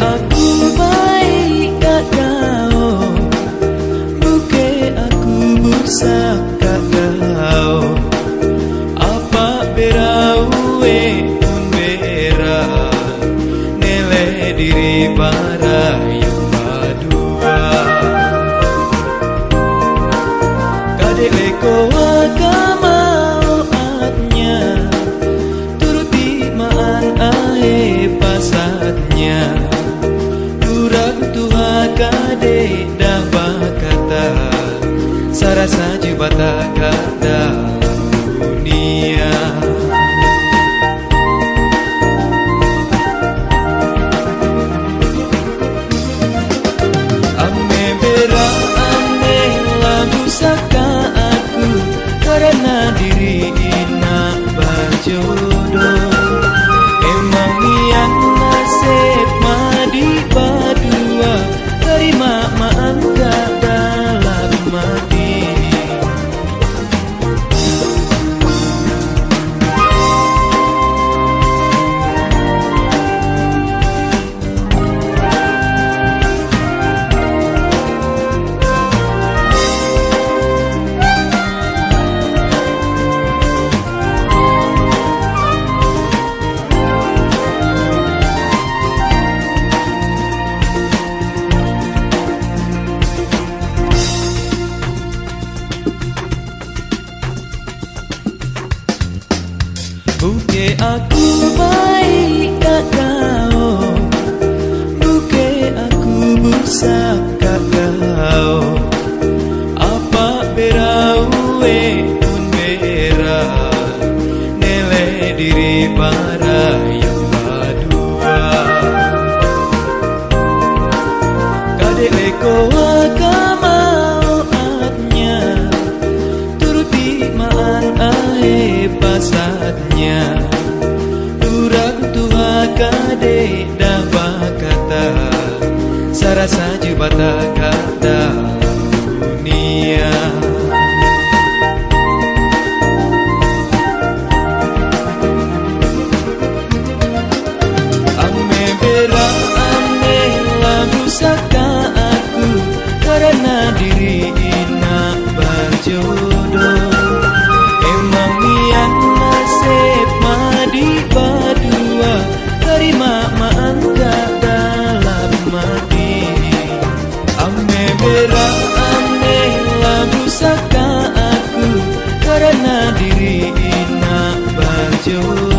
Aku baik gak kau Buke aku bursak gak kau Apa berau we pun bera Nele diri barai yang Kadek leko saja batakan Ke aku baik kakak rasa jumpa 就